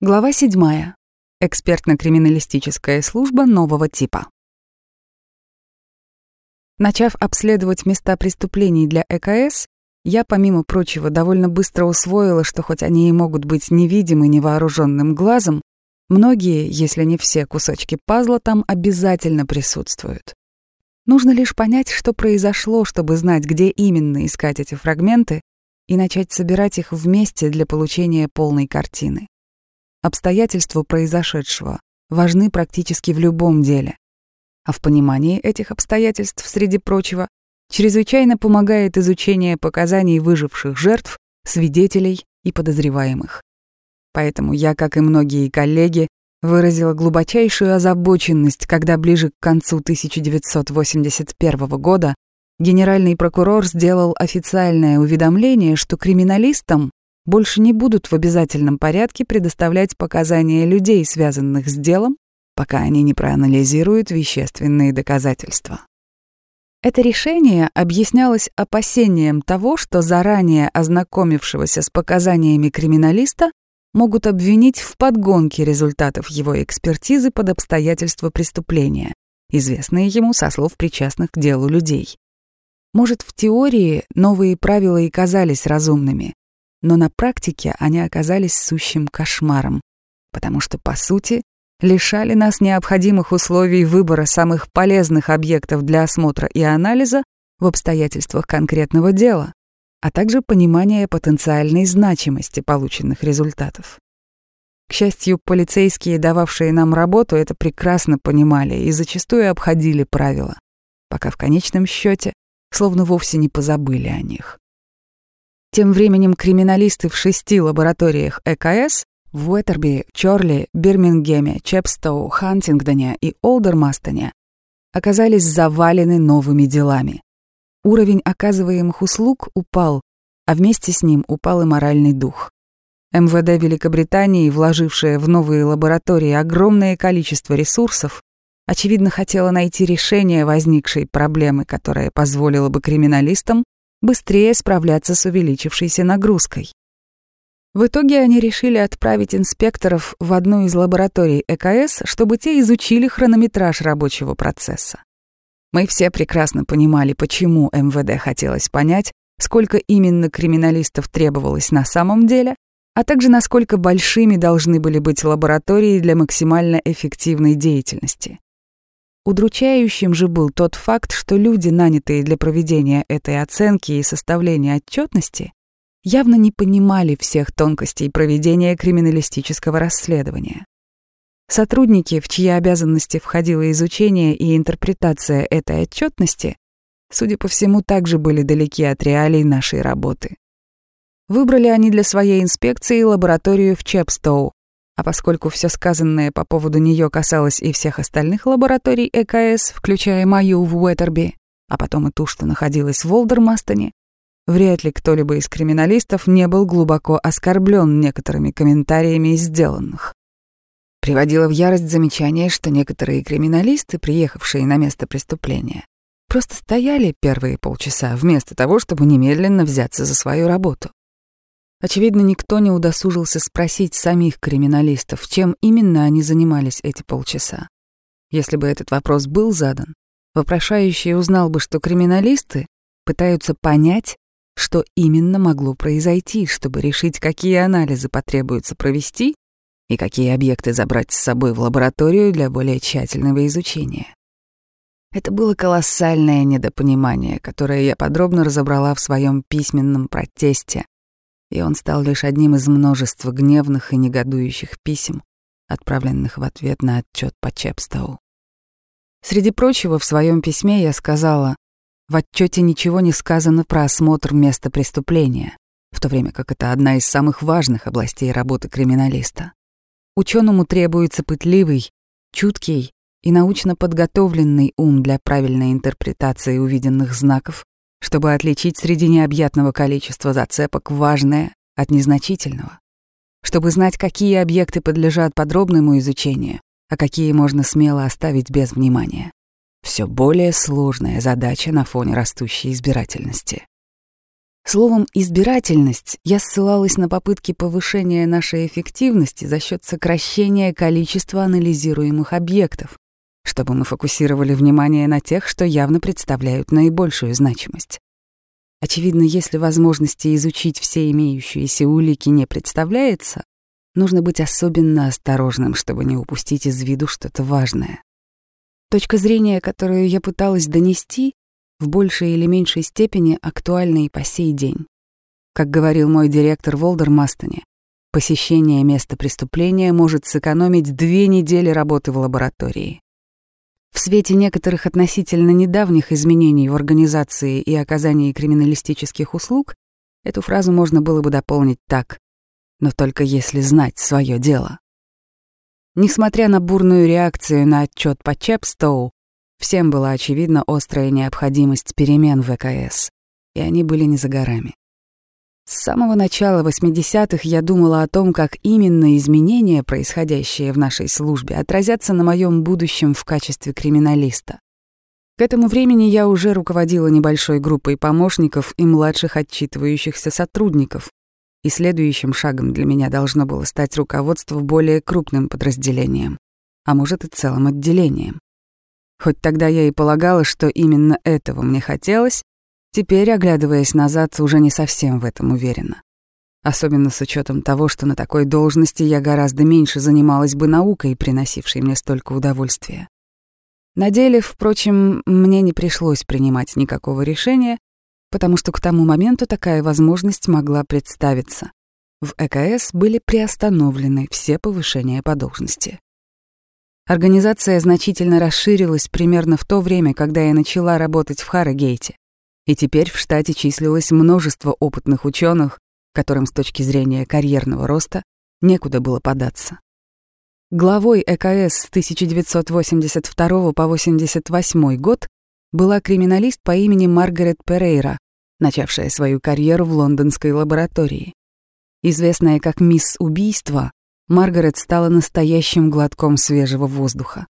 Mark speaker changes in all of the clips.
Speaker 1: Глава 7. Экспертно-криминалистическая служба нового типа. Начав обследовать места преступлений для ЭКС, я, помимо прочего, довольно быстро усвоила, что хоть они и могут быть невидимы невооруженным глазом, многие, если не все кусочки пазла там обязательно присутствуют. Нужно лишь понять, что произошло, чтобы знать, где именно искать эти фрагменты, и начать собирать их вместе для получения полной картины. Обстоятельства произошедшего важны практически в любом деле. А в понимании этих обстоятельств, среди прочего, чрезвычайно помогает изучение показаний выживших жертв, свидетелей и подозреваемых. Поэтому я, как и многие коллеги, выразила глубочайшую озабоченность, когда ближе к концу 1981 года генеральный прокурор сделал официальное уведомление, что криминалистам больше не будут в обязательном порядке предоставлять показания людей, связанных с делом, пока они не проанализируют вещественные доказательства. Это решение объяснялось опасением того, что заранее ознакомившегося с показаниями криминалиста могут обвинить в подгонке результатов его экспертизы под обстоятельства преступления, известные ему со слов причастных к делу людей. Может, в теории новые правила и казались разумными, но на практике они оказались сущим кошмаром, потому что, по сути, лишали нас необходимых условий выбора самых полезных объектов для осмотра и анализа в обстоятельствах конкретного дела, а также понимания потенциальной значимости полученных результатов. К счастью, полицейские, дававшие нам работу, это прекрасно понимали и зачастую обходили правила, пока в конечном счете словно вовсе не позабыли о них. Тем временем криминалисты в шести лабораториях ЭКС в Уэттерби, Чорли, Бирмингеме, Чепстоу, Хантингдоне и Олдермастоне оказались завалены новыми делами. Уровень оказываемых услуг упал, а вместе с ним упал и моральный дух. МВД Великобритании, вложившее в новые лаборатории огромное количество ресурсов, очевидно хотела найти решение возникшей проблемы, которая позволила бы криминалистам быстрее справляться с увеличившейся нагрузкой. В итоге они решили отправить инспекторов в одну из лабораторий ЭКС, чтобы те изучили хронометраж рабочего процесса. Мы все прекрасно понимали, почему МВД хотелось понять, сколько именно криминалистов требовалось на самом деле, а также насколько большими должны были быть лаборатории для максимально эффективной деятельности. Удручающим же был тот факт, что люди, нанятые для проведения этой оценки и составления отчетности, явно не понимали всех тонкостей проведения криминалистического расследования. Сотрудники, в чьи обязанности входило изучение и интерпретация этой отчетности, судя по всему, также были далеки от реалий нашей работы. Выбрали они для своей инспекции лабораторию в Чепстоу, а поскольку все сказанное по поводу нее касалось и всех остальных лабораторий ЭКС, включая мою в Уэттерби, а потом и ту, что находилась в Волдермастоне, вряд ли кто-либо из криминалистов не был глубоко оскорблен некоторыми комментариями сделанных. Приводило в ярость замечание, что некоторые криминалисты, приехавшие на место преступления, просто стояли первые полчаса вместо того, чтобы немедленно взяться за свою работу. Очевидно, никто не удосужился спросить самих криминалистов, чем именно они занимались эти полчаса. Если бы этот вопрос был задан, вопрошающий узнал бы, что криминалисты пытаются понять, что именно могло произойти, чтобы решить, какие анализы потребуется провести и какие объекты забрать с собой в лабораторию для более тщательного изучения. Это было колоссальное недопонимание, которое я подробно разобрала в своем письменном протесте и он стал лишь одним из множества гневных и негодующих писем, отправленных в ответ на отчет по Чепстоу. Среди прочего, в своем письме я сказала, в отчете ничего не сказано про осмотр места преступления, в то время как это одна из самых важных областей работы криминалиста. Ученому требуется пытливый, чуткий и научно подготовленный ум для правильной интерпретации увиденных знаков чтобы отличить среди необъятного количества зацепок важное от незначительного, чтобы знать, какие объекты подлежат подробному изучению, а какие можно смело оставить без внимания. Все более сложная задача на фоне растущей избирательности. Словом, избирательность я ссылалась на попытки повышения нашей эффективности за счет сокращения количества анализируемых объектов, чтобы мы фокусировали внимание на тех, что явно представляют наибольшую значимость. Очевидно, если возможности изучить все имеющиеся улики не представляется, нужно быть особенно осторожным, чтобы не упустить из виду что-то важное. Точка зрения, которую я пыталась донести, в большей или меньшей степени актуальны и по сей день. Как говорил мой директор Волдер Мастони, посещение места преступления может сэкономить две недели работы в лаборатории. В свете некоторых относительно недавних изменений в организации и оказании криминалистических услуг эту фразу можно было бы дополнить так «но только если знать свое дело». Несмотря на бурную реакцию на отчет по Чепстоу, Всем была очевидна острая необходимость перемен в ВКС, и они были не за горами. С самого начала 80-х я думала о том, как именно изменения, происходящие в нашей службе, отразятся на моем будущем в качестве криминалиста. К этому времени я уже руководила небольшой группой помощников и младших отчитывающихся сотрудников, и следующим шагом для меня должно было стать руководство более крупным подразделением, а может и целым отделением. Хоть тогда я и полагала, что именно этого мне хотелось, теперь, оглядываясь назад, уже не совсем в этом уверена. Особенно с учетом того, что на такой должности я гораздо меньше занималась бы наукой, приносившей мне столько удовольствия. На деле, впрочем, мне не пришлось принимать никакого решения, потому что к тому моменту такая возможность могла представиться. В ЭКС были приостановлены все повышения по должности. Организация значительно расширилась примерно в то время, когда я начала работать в Харрогейте. И теперь в штате числилось множество опытных ученых, которым с точки зрения карьерного роста некуда было податься. Главой ЭКС с 1982 по 1988 год была криминалист по имени Маргарет Перейра, начавшая свою карьеру в лондонской лаборатории. Известная как «Мисс Убийство», Маргарет стала настоящим глотком свежего воздуха.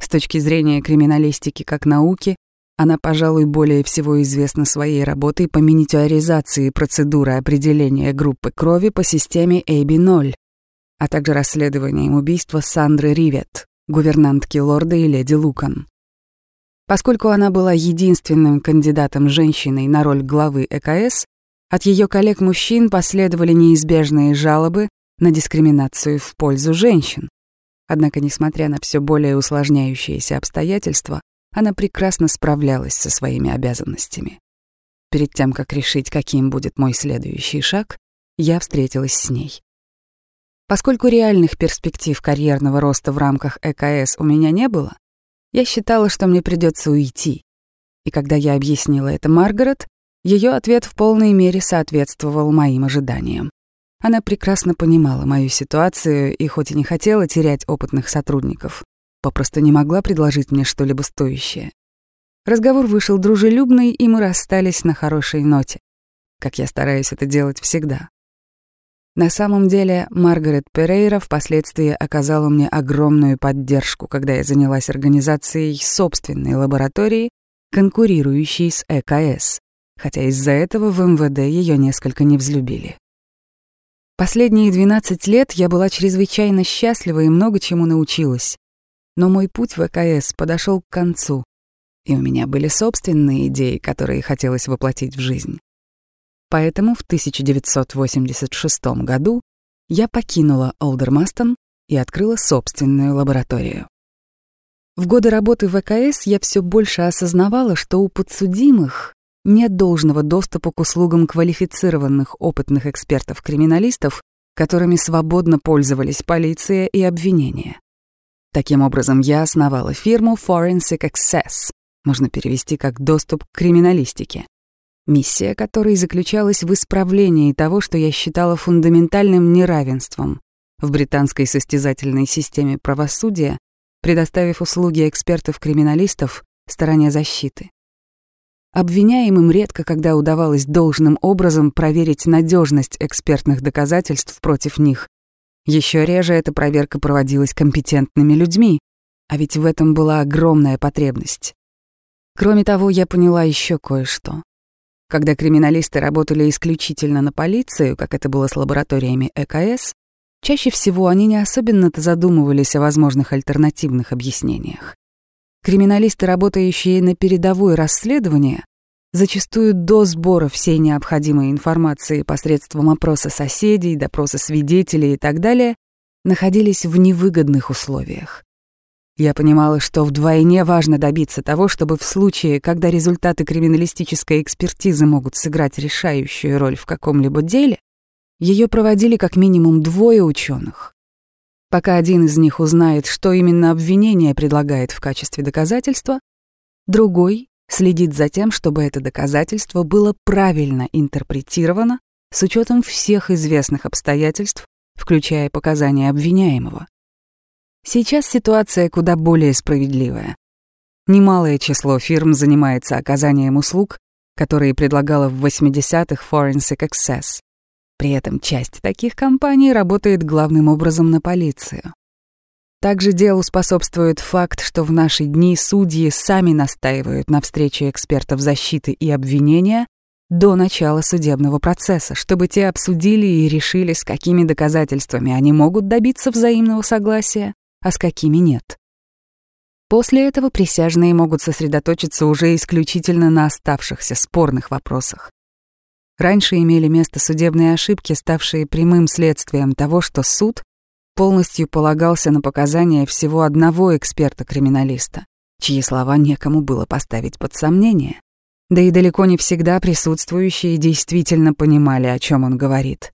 Speaker 1: С точки зрения криминалистики как науки, она, пожалуй, более всего известна своей работой по миниатюризации процедуры определения группы крови по системе AB0, а также расследованием убийства Сандры Ривет, гувернантки лорда и леди Лукан. Поскольку она была единственным кандидатом женщиной на роль главы ЭКС, от ее коллег-мужчин последовали неизбежные жалобы на дискриминацию в пользу женщин. Однако, несмотря на все более усложняющиеся обстоятельства, она прекрасно справлялась со своими обязанностями. Перед тем, как решить, каким будет мой следующий шаг, я встретилась с ней. Поскольку реальных перспектив карьерного роста в рамках ЭКС у меня не было, я считала, что мне придется уйти. И когда я объяснила это Маргарет, ее ответ в полной мере соответствовал моим ожиданиям. Она прекрасно понимала мою ситуацию и хоть и не хотела терять опытных сотрудников, попросту не могла предложить мне что-либо стоящее. Разговор вышел дружелюбный, и мы расстались на хорошей ноте, как я стараюсь это делать всегда. На самом деле, Маргарет Перейра впоследствии оказала мне огромную поддержку, когда я занялась организацией собственной лаборатории, конкурирующей с ЭКС, хотя из-за этого в МВД ее несколько не взлюбили. Последние 12 лет я была чрезвычайно счастлива и много чему научилась. Но мой путь в ВКС подошел к концу, и у меня были собственные идеи, которые хотелось воплотить в жизнь. Поэтому в 1986 году я покинула Олдермастон и открыла собственную лабораторию. В годы работы в ВКС я все больше осознавала, что у подсудимых нет должного доступа к услугам квалифицированных опытных экспертов-криминалистов, которыми свободно пользовались полиция и обвинения. Таким образом, я основала фирму Forensic Access, можно перевести как «доступ к криминалистике», миссия которой заключалась в исправлении того, что я считала фундаментальным неравенством в британской состязательной системе правосудия, предоставив услуги экспертов-криминалистов стороне защиты. Обвиняемым редко когда удавалось должным образом проверить надежность экспертных доказательств против них. Еще реже эта проверка проводилась компетентными людьми, а ведь в этом была огромная потребность. Кроме того, я поняла еще кое-что. Когда криминалисты работали исключительно на полицию, как это было с лабораториями ЭКС, чаще всего они не особенно-то задумывались о возможных альтернативных объяснениях. Криминалисты, работающие на передовое расследование, зачастую до сбора всей необходимой информации посредством опроса соседей, допроса свидетелей и так далее, находились в невыгодных условиях. Я понимала, что вдвойне важно добиться того, чтобы в случае, когда результаты криминалистической экспертизы могут сыграть решающую роль в каком-либо деле, ее проводили как минимум двое ученых. Пока один из них узнает, что именно обвинение предлагает в качестве доказательства, другой следит за тем, чтобы это доказательство было правильно интерпретировано с учетом всех известных обстоятельств, включая показания обвиняемого. Сейчас ситуация куда более справедливая. Немалое число фирм занимается оказанием услуг, которые предлагала в 80-х Forensic Access. При этом часть таких компаний работает главным образом на полицию. Также делу способствует факт, что в наши дни судьи сами настаивают на встрече экспертов защиты и обвинения до начала судебного процесса, чтобы те обсудили и решили, с какими доказательствами они могут добиться взаимного согласия, а с какими нет. После этого присяжные могут сосредоточиться уже исключительно на оставшихся спорных вопросах. Раньше имели место судебные ошибки, ставшие прямым следствием того, что суд полностью полагался на показания всего одного эксперта-криминалиста, чьи слова некому было поставить под сомнение. Да и далеко не всегда присутствующие действительно понимали, о чем он говорит.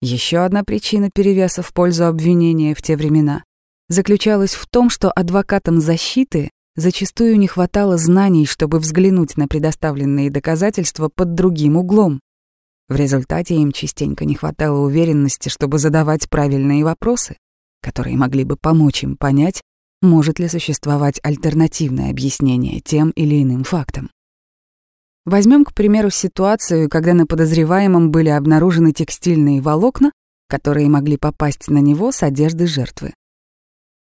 Speaker 1: Еще одна причина перевеса в пользу обвинения в те времена заключалась в том, что адвокатам защиты зачастую не хватало знаний, чтобы взглянуть на предоставленные доказательства под другим углом. В результате им частенько не хватало уверенности, чтобы задавать правильные вопросы, которые могли бы помочь им понять, может ли существовать альтернативное объяснение тем или иным фактам. Возьмем, к примеру, ситуацию, когда на подозреваемом были обнаружены текстильные волокна, которые могли попасть на него с одежды жертвы.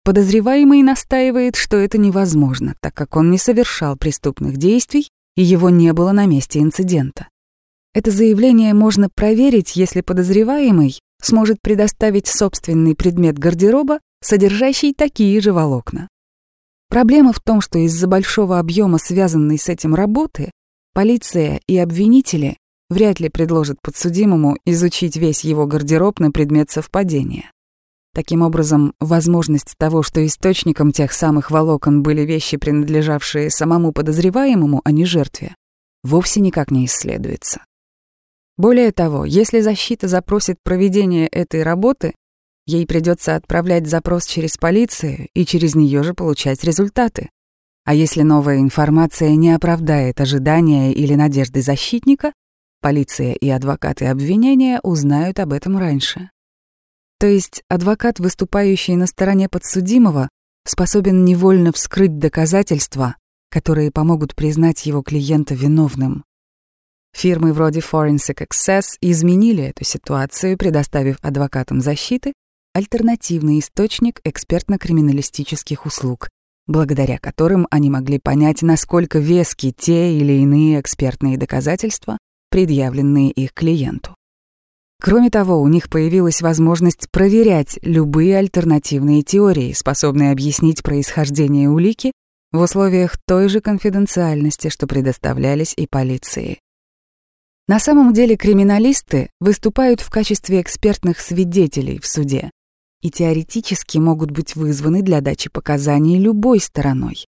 Speaker 1: Подозреваемый настаивает, что это невозможно, так как он не совершал преступных действий и его не было на месте инцидента. Это заявление можно проверить, если подозреваемый сможет предоставить собственный предмет гардероба, содержащий такие же волокна. Проблема в том, что из-за большого объема связанной с этим работы полиция и обвинители вряд ли предложат подсудимому изучить весь его гардероб на предмет совпадения. Таким образом, возможность того, что источником тех самых волокон были вещи, принадлежавшие самому подозреваемому, а не жертве, вовсе никак не исследуется. Более того, если защита запросит проведение этой работы, ей придется отправлять запрос через полицию и через нее же получать результаты. А если новая информация не оправдает ожидания или надежды защитника, полиция и адвокаты обвинения узнают об этом раньше. То есть адвокат, выступающий на стороне подсудимого, способен невольно вскрыть доказательства, которые помогут признать его клиента виновным. Фирмы вроде Forensic Access изменили эту ситуацию, предоставив адвокатам защиты альтернативный источник экспертно-криминалистических услуг, благодаря которым они могли понять, насколько вески те или иные экспертные доказательства, предъявленные их клиенту. Кроме того, у них появилась возможность проверять любые альтернативные теории, способные объяснить происхождение улики в условиях той же конфиденциальности, что предоставлялись и полиции. На самом деле криминалисты выступают в качестве экспертных свидетелей в суде и теоретически могут быть вызваны для дачи показаний любой стороной.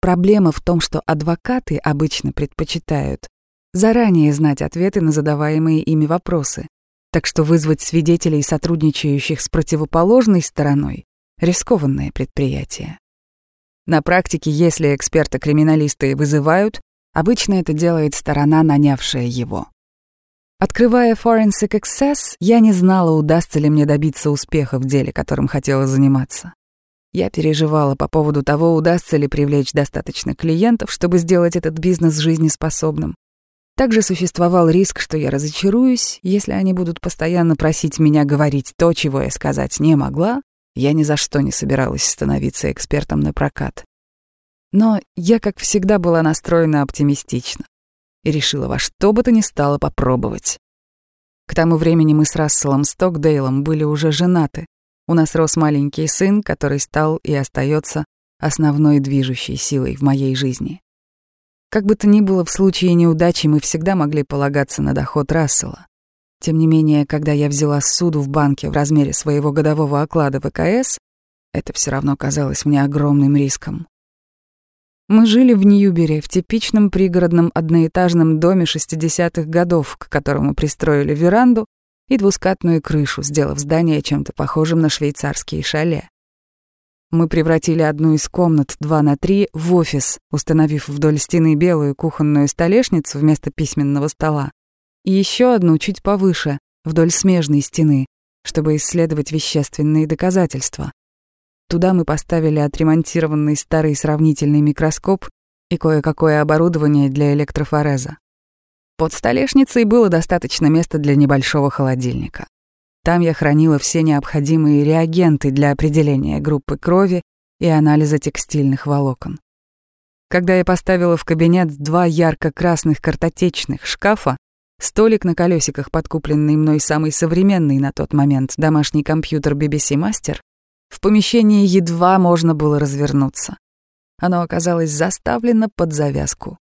Speaker 1: Проблема в том, что адвокаты обычно предпочитают заранее знать ответы на задаваемые ими вопросы, так что вызвать свидетелей, сотрудничающих с противоположной стороной, рискованное предприятие. На практике, если эксперта-криминалисты вызывают, обычно это делает сторона, нанявшая его. Открывая Forensic Access, я не знала, удастся ли мне добиться успеха в деле, которым хотела заниматься. Я переживала по поводу того, удастся ли привлечь достаточно клиентов, чтобы сделать этот бизнес жизнеспособным. Также существовал риск, что я разочаруюсь, если они будут постоянно просить меня говорить то, чего я сказать не могла. Я ни за что не собиралась становиться экспертом на прокат. Но я, как всегда, была настроена оптимистично. И решила во что бы то ни стало попробовать. К тому времени мы с Расселом Стокдейлом были уже женаты. У нас рос маленький сын, который стал и остается основной движущей силой в моей жизни. Как бы то ни было, в случае неудачи мы всегда могли полагаться на доход Рассела. Тем не менее, когда я взяла суду в банке в размере своего годового оклада ВКС, это все равно казалось мне огромным риском. Мы жили в Ньюбере, в типичном пригородном одноэтажном доме 60-х годов, к которому пристроили веранду и двускатную крышу, сделав здание чем-то похожим на швейцарские шале. Мы превратили одну из комнат 2 на 3 в офис, установив вдоль стены белую кухонную столешницу вместо письменного стола и еще одну чуть повыше, вдоль смежной стены, чтобы исследовать вещественные доказательства. Туда мы поставили отремонтированный старый сравнительный микроскоп и кое-какое оборудование для электрофореза. Под столешницей было достаточно места для небольшого холодильника. Там я хранила все необходимые реагенты для определения группы крови и анализа текстильных волокон. Когда я поставила в кабинет два ярко-красных картотечных шкафа, столик на колесиках, подкупленный мной самый современный на тот момент домашний компьютер BBC Master, в помещении едва можно было развернуться. Оно оказалось заставлено под завязку.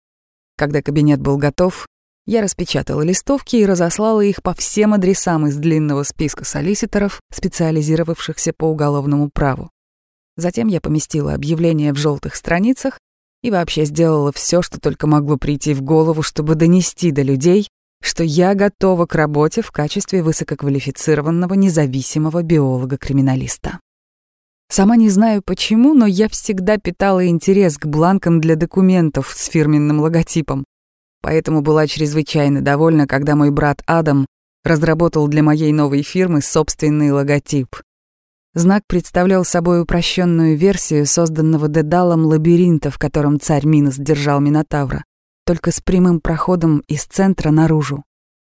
Speaker 1: Когда кабинет был готов, я распечатала листовки и разослала их по всем адресам из длинного списка солиситоров, специализировавшихся по уголовному праву. Затем я поместила объявление в желтых страницах и вообще сделала все, что только могло прийти в голову, чтобы донести до людей, что я готова к работе в качестве высококвалифицированного независимого биолога-криминалиста. Сама не знаю почему, но я всегда питала интерес к бланкам для документов с фирменным логотипом. Поэтому была чрезвычайно довольна, когда мой брат Адам разработал для моей новой фирмы собственный логотип. Знак представлял собой упрощенную версию созданного Дедалом лабиринта, в котором царь Минос держал Минотавра, только с прямым проходом из центра наружу.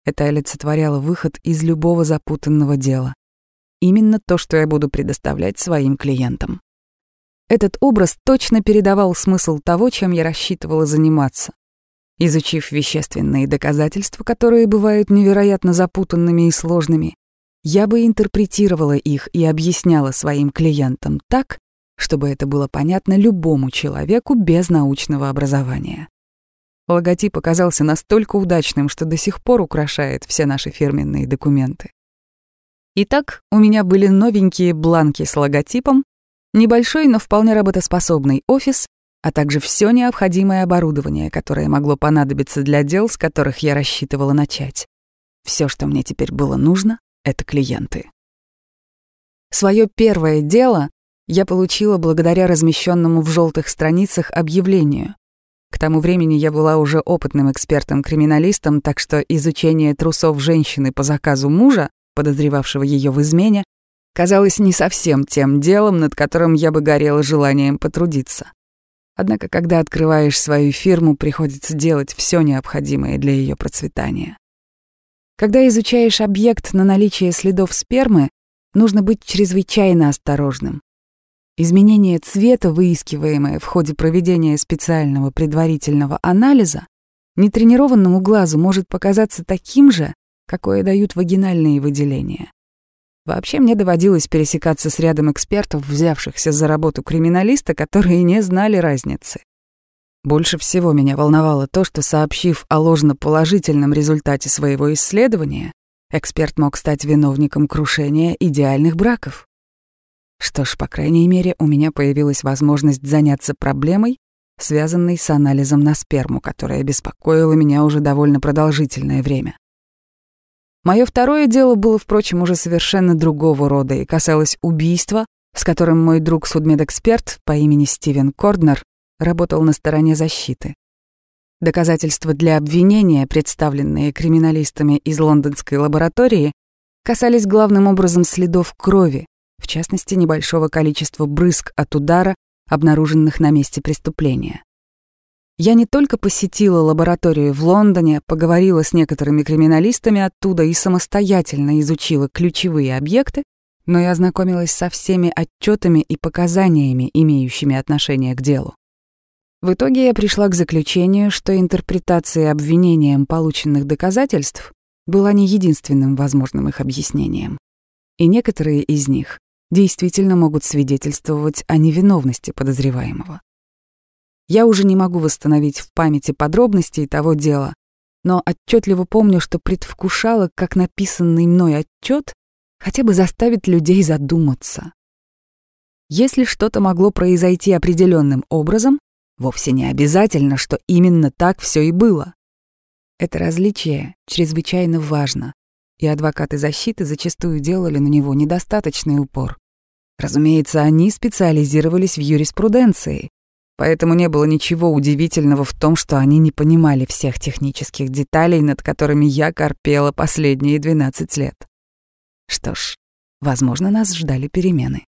Speaker 1: Это олицетворяло выход из любого запутанного дела. Именно то, что я буду предоставлять своим клиентам. Этот образ точно передавал смысл того, чем я рассчитывала заниматься. Изучив вещественные доказательства, которые бывают невероятно запутанными и сложными, я бы интерпретировала их и объясняла своим клиентам так, чтобы это было понятно любому человеку без научного образования. Логотип оказался настолько удачным, что до сих пор украшает все наши фирменные документы. Итак, у меня были новенькие бланки с логотипом, небольшой, но вполне работоспособный офис, а также все необходимое оборудование, которое могло понадобиться для дел, с которых я рассчитывала начать. Все, что мне теперь было нужно, — это клиенты. Свое первое дело я получила благодаря размещенному в желтых страницах объявлению. К тому времени я была уже опытным экспертом-криминалистом, так что изучение трусов женщины по заказу мужа подозревавшего ее в измене, казалось не совсем тем делом, над которым я бы горела желанием потрудиться. Однако, когда открываешь свою фирму, приходится делать все необходимое для ее процветания. Когда изучаешь объект на наличие следов спермы, нужно быть чрезвычайно осторожным. Изменение цвета, выискиваемое в ходе проведения специального предварительного анализа, нетренированному глазу может показаться таким же, какое дают вагинальные выделения. Вообще мне доводилось пересекаться с рядом экспертов, взявшихся за работу криминалиста, которые не знали разницы. Больше всего меня волновало то, что, сообщив о ложно-положительном результате своего исследования, эксперт мог стать виновником крушения идеальных браков. Что ж, по крайней мере, у меня появилась возможность заняться проблемой, связанной с анализом на сперму, которая беспокоила меня уже довольно продолжительное время. Мое второе дело было, впрочем, уже совершенно другого рода и касалось убийства, с которым мой друг-судмедэксперт по имени Стивен Корднер работал на стороне защиты. Доказательства для обвинения, представленные криминалистами из лондонской лаборатории, касались главным образом следов крови, в частности, небольшого количества брызг от удара, обнаруженных на месте преступления. Я не только посетила лабораторию в Лондоне, поговорила с некоторыми криминалистами оттуда и самостоятельно изучила ключевые объекты, но и ознакомилась со всеми отчетами и показаниями, имеющими отношение к делу. В итоге я пришла к заключению, что интерпретация обвинением полученных доказательств была не единственным возможным их объяснением. И некоторые из них действительно могут свидетельствовать о невиновности подозреваемого. Я уже не могу восстановить в памяти подробностей того дела, но отчетливо помню, что предвкушала, как написанный мной отчет хотя бы заставит людей задуматься. Если что-то могло произойти определенным образом, вовсе не обязательно, что именно так все и было. Это различие чрезвычайно важно, и адвокаты защиты зачастую делали на него недостаточный упор. Разумеется, они специализировались в юриспруденции, поэтому не было ничего удивительного в том, что они не понимали всех технических деталей, над которыми я корпела последние 12 лет. Что ж, возможно, нас ждали перемены.